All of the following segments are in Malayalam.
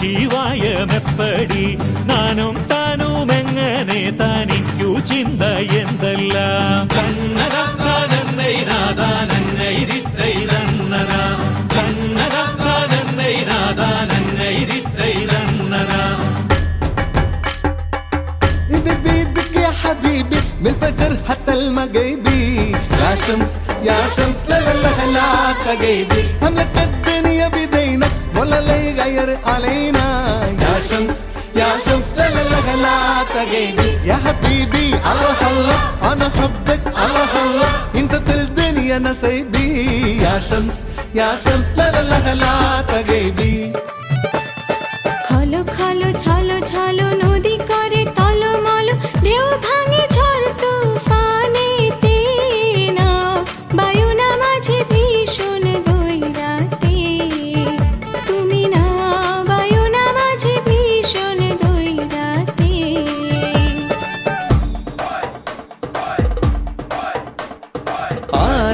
ശിവായമെപ്പടി? നാനും താനും എങ്ങനെ തനിക്കു ചിന്ത എന്തെല്ലാം? തന്നതാ حبيبي من الفجر حتى المغيبي يا شمس يا شمس لا لا لا لا تغيبي مملكة الدنيا بيدينا ولا لا يغير علينا. يا شمس يا شمس لا لا لا لا تغيبي يا حبيبي الله الله أنا حبك الله الله. انت في الدنيا نسيبي يا شمس يا شمس لا لا لا لا تغيبي خالو خالو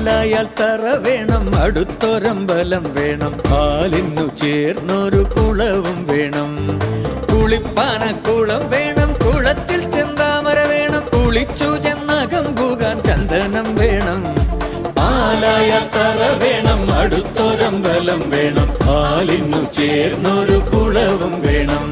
ആലായാൽ തറ വേണം അടുത്തൊരമ്പലം വേണം പാലിന്നു ചേർന്നൊരു കുളവും വേണം. കുളിപ്പാന കുളം വേണം കുളത്തിൽ ചെന്താമര വേണം കുളിച്ചു ചെന്നകം പുകാൻ ചന്ദനം വേണം. പാലായാൽ തറ വേണം അടുത്തൊരമ്പലം വേണം പാലിന്നു ചേർന്നൊരു കുളവും വേണം.